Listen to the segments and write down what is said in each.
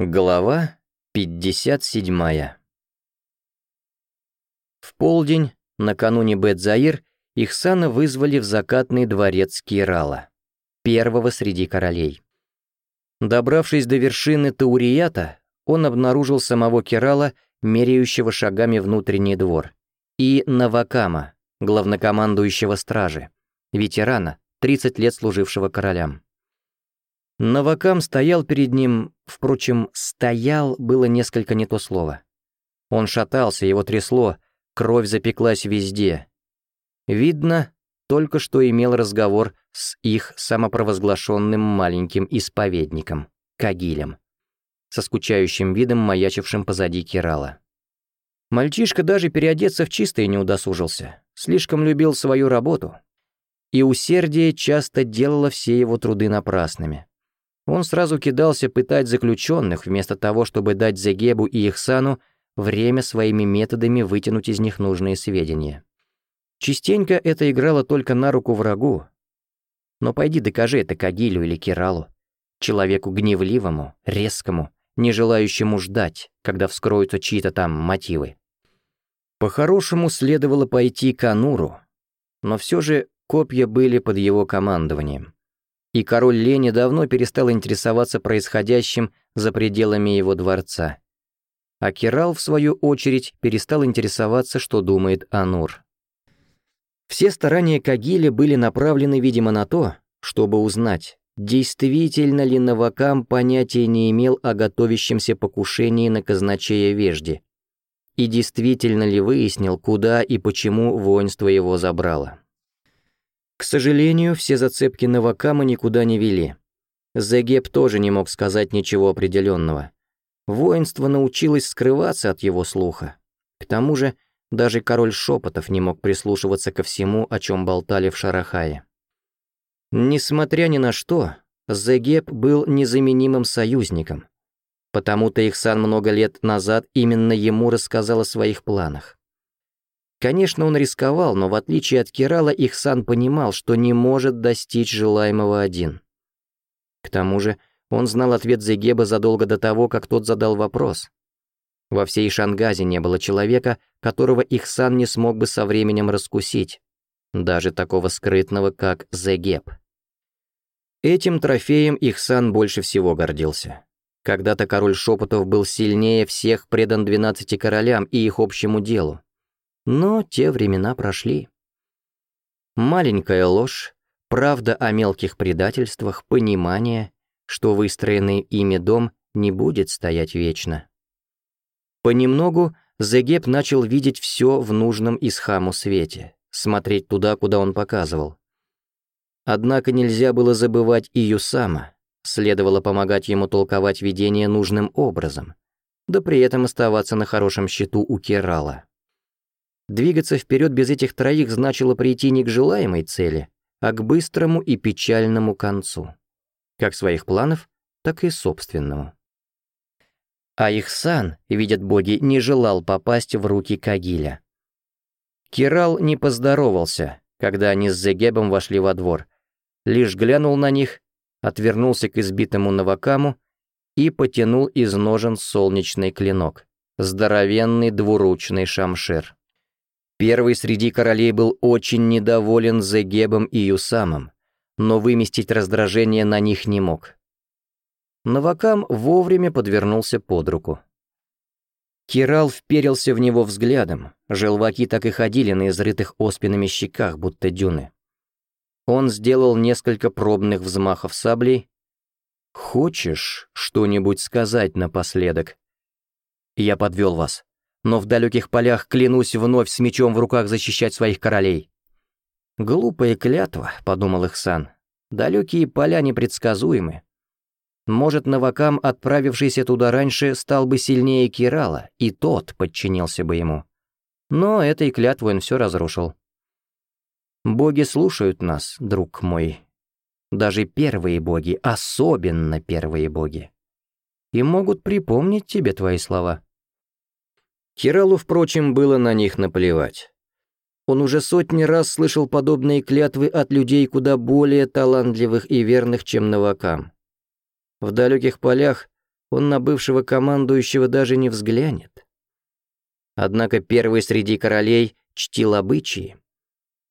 Глава 57 В полдень, накануне Бет-Заир, Ихсана вызвали в закатный дворец Кирала, первого среди королей. Добравшись до вершины Таурията, он обнаружил самого Кирала, меряющего шагами внутренний двор, и Навакама, главнокомандующего стражи, ветерана, 30 лет служившего королям. Новакам стоял перед ним, впрочем, «стоял» было несколько не то слово. Он шатался, его трясло, кровь запеклась везде. Видно, только что имел разговор с их самопровозглашенным маленьким исповедником, Кагилем, со скучающим видом маячившим позади Кирала. Мальчишка даже переодеться в чистое не удосужился, слишком любил свою работу, и усердие часто делало все его труды напрасными. Он сразу кидался пытать заключенных, вместо того, чтобы дать Зегебу и Ихсану время своими методами вытянуть из них нужные сведения. Частенько это играло только на руку врагу. Но пойди докажи это Кагилю или Киралу, человеку гневливому, резкому, не желающему ждать, когда вскроются чьи-то там мотивы. По-хорошему следовало пойти к Ануру, но все же копья были под его командованием и король Лени давно перестал интересоваться происходящим за пределами его дворца. А Кирал, в свою очередь, перестал интересоваться, что думает Анур. Все старания Кагиля были направлены, видимо, на то, чтобы узнать, действительно ли Новакам понятия не имел о готовящемся покушении на казначея Вежди, и действительно ли выяснил, куда и почему воинство его забрало. К сожалению, все зацепки Новакама никуда не вели. Зегеп тоже не мог сказать ничего определенного. Воинство научилось скрываться от его слуха. К тому же, даже король шепотов не мог прислушиваться ко всему, о чем болтали в Шарахае. Несмотря ни на что, Зегеп был незаменимым союзником. Потому-то Ихсан много лет назад именно ему рассказал о своих планах. Конечно, он рисковал, но в отличие от Кирала, Ихсан понимал, что не может достичь желаемого один. К тому же, он знал ответ Зегеба задолго до того, как тот задал вопрос. Во всей Шангазе не было человека, которого Ихсан не смог бы со временем раскусить, даже такого скрытного, как Зегеб. Этим трофеем Ихсан больше всего гордился. Когда-то король Шепотов был сильнее всех предан 12 королям и их общему делу. Но те времена прошли. Маленькая ложь, правда о мелких предательствах, понимание, что выстроенный ими дом не будет стоять вечно. Понемногу Зегеп начал видеть все в нужном Исхаму свете, смотреть туда, куда он показывал. Однако нельзя было забывать и Юсама, следовало помогать ему толковать видение нужным образом, да при этом оставаться на хорошем счету у Керала. Двигаться вперед без этих троих значило прийти не к желаемой цели, а к быстрому и печальному концу. Как своих планов, так и собственному. А их сан, видят боги, не желал попасть в руки Кагиля. Кирал не поздоровался, когда они с Зегебом вошли во двор, лишь глянул на них, отвернулся к избитому Новакаму и потянул из ножен солнечный клинок, здоровенный двуручный шамшир. Первый среди королей был очень недоволен Зегебом и Юсамом, но выместить раздражение на них не мог. Новакам вовремя подвернулся под руку. Кирал вперился в него взглядом, желваки так и ходили на изрытых оспинами щеках, будто дюны. Он сделал несколько пробных взмахов саблей. «Хочешь что-нибудь сказать напоследок?» «Я подвел вас», но в далеких полях клянусь вновь с мечом в руках защищать своих королей. «Глупая клятва», — подумал Ихсан. «Далекие поля непредсказуемы. Может, Навакам, отправившийся туда раньше, стал бы сильнее Кирала, и тот подчинился бы ему. Но этой клятвой он все разрушил. Боги слушают нас, друг мой. Даже первые боги, особенно первые боги. И могут припомнить тебе твои слова». Киралу, впрочем, было на них наплевать. Он уже сотни раз слышал подобные клятвы от людей куда более талантливых и верных, чем новакам. В далеких полях он на бывшего командующего даже не взглянет. Однако первый среди королей чтил обычаи,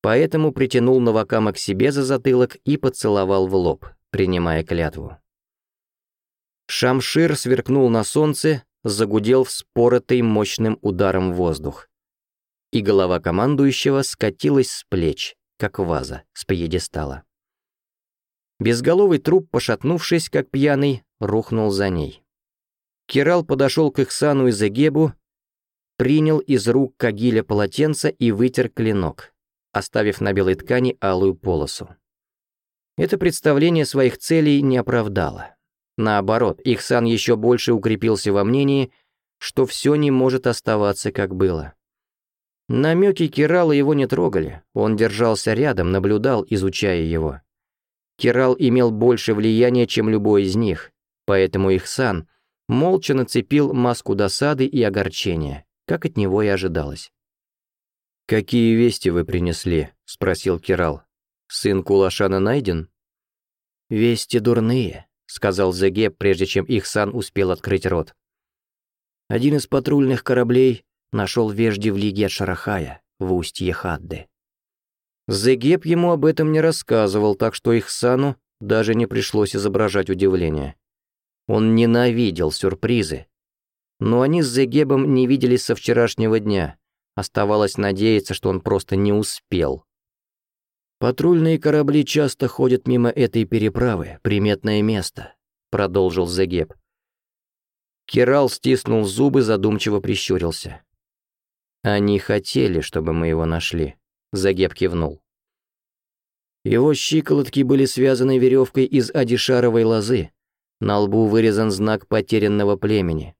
поэтому притянул новакама к себе за затылок и поцеловал в лоб, принимая клятву. Шамшир сверкнул на солнце, загудел вспоротый мощным ударом воздух. И голова командующего скатилась с плеч, как ваза с пьедестала. Безголовый труп, пошатнувшись, как пьяный, рухнул за ней. Кирал подошел к Ихсану и Загебу, принял из рук Кагиля полотенце и вытер клинок, оставив на белой ткани алую полосу. Это представление своих целей не оправдало. Наоборот, Ихсан еще больше укрепился во мнении, что все не может оставаться как было. Намеки Кирала его не трогали, он держался рядом, наблюдал, изучая его. Кирал имел больше влияния, чем любой из них, поэтому Ихсан молча нацепил маску досады и огорчения, как от него и ожидалось. «Какие вести вы принесли?» — спросил Кирал. «Сын Кулашана найден?» «Вести дурные», сказал Зеге, прежде чем Ихсан успел открыть рот. Один из патрульных кораблей нашел вежди в лиге от Шарахая, в устье Хадды. Зегеб ему об этом не рассказывал, так что Ихсану даже не пришлось изображать удивление. Он ненавидел сюрпризы. Но они с Зегебом не виделись со вчерашнего дня. Оставалось надеяться, что он просто не успел. Патрульные корабли часто ходят мимо этой переправы, приметное место, продолжил Зегеб. Кирал стиснул зубы, задумчиво прищурился. Они хотели, чтобы мы его нашли, Загеб кивнул. Его щиколотки были связаны веревкой из адишаровой лозы. На лбу вырезан знак потерянного племени.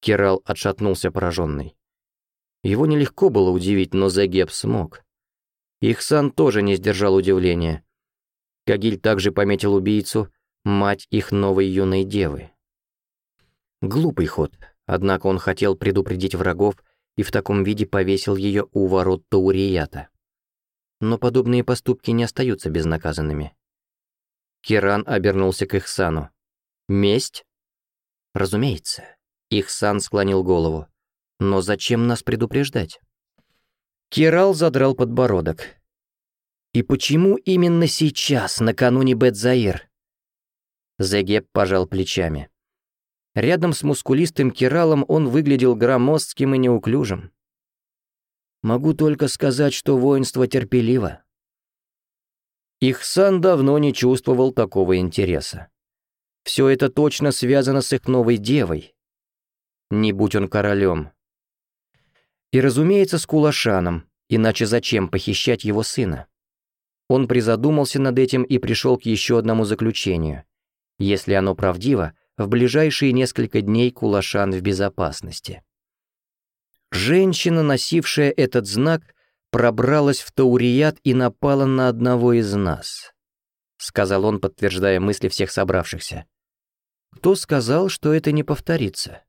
Кирал отшатнулся пораженный. Его нелегко было удивить, но Загеб смог. Ихсан тоже не сдержал удивления. Кагиль также пометил убийцу, мать их новой юной девы. Глупый ход, однако он хотел предупредить врагов и в таком виде повесил ее у ворот Таурията. Но подобные поступки не остаются безнаказанными. Киран обернулся к Ихсану. «Месть?» «Разумеется». Ихсан склонил голову. «Но зачем нас предупреждать?» Кирал задрал подбородок. И почему именно сейчас, накануне Бетзаир? Зегеб пожал плечами. Рядом с мускулистым Киралом он выглядел громоздким и неуклюжим. Могу только сказать, что воинство терпеливо. Ихсан давно не чувствовал такого интереса. Все это точно связано с их новой девой. Не будь он королем, и, разумеется, с Кулашаном, иначе зачем похищать его сына? Он призадумался над этим и пришел к еще одному заключению. Если оно правдиво, в ближайшие несколько дней Кулашан в безопасности. Женщина, носившая этот знак, пробралась в Таурият и напала на одного из нас, сказал он, подтверждая мысли всех собравшихся. Кто сказал, что это не повторится?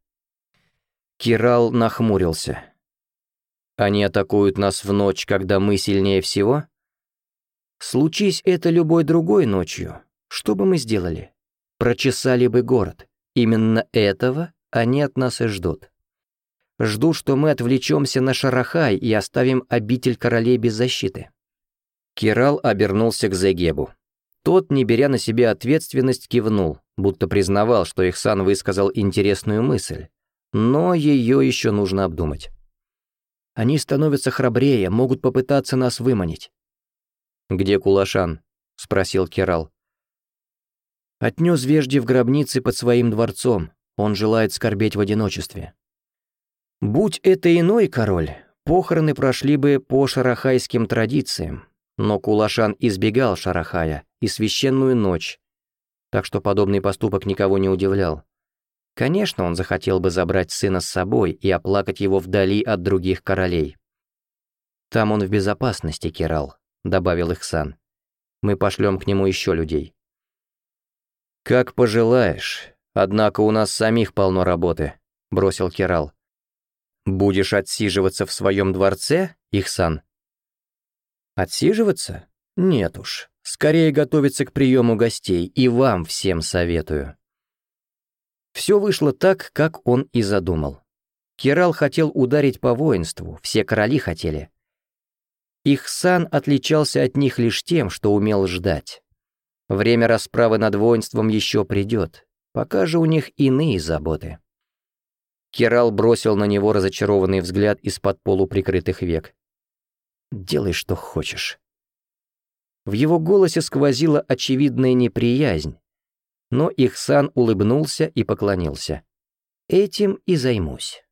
Кирал нахмурился. Они атакуют нас в ночь, когда мы сильнее всего? Случись это любой другой ночью, что бы мы сделали? Прочесали бы город. Именно этого они от нас и ждут. Ждут, что мы отвлечемся на Шарахай и оставим обитель королей без защиты. Кирал обернулся к Зегебу. Тот, не беря на себя ответственность, кивнул, будто признавал, что Ихсан высказал интересную мысль. Но ее еще нужно обдумать. Они становятся храбрее, могут попытаться нас выманить». «Где Кулашан?» — спросил Керал. Отнёс вежди в гробнице под своим дворцом. Он желает скорбеть в одиночестве». «Будь это иной король, похороны прошли бы по шарахайским традициям, но Кулашан избегал Шарахая и священную ночь, так что подобный поступок никого не удивлял. Конечно, он захотел бы забрать сына с собой и оплакать его вдали от других королей. «Там он в безопасности, Керал», — добавил Ихсан. «Мы пошлем к нему еще людей». «Как пожелаешь. Однако у нас самих полно работы», — бросил Керал. «Будешь отсиживаться в своем дворце, Ихсан?» «Отсиживаться? Нет уж. Скорее готовиться к приему гостей, и вам всем советую». Все вышло так, как он и задумал. Кирал хотел ударить по воинству, все короли хотели. Их сан отличался от них лишь тем, что умел ждать. Время расправы над воинством еще придет, пока же у них иные заботы. Кирал бросил на него разочарованный взгляд из-под полуприкрытых век. «Делай, что хочешь». В его голосе сквозила очевидная неприязнь, но Ихсан улыбнулся и поклонился. «Этим и займусь».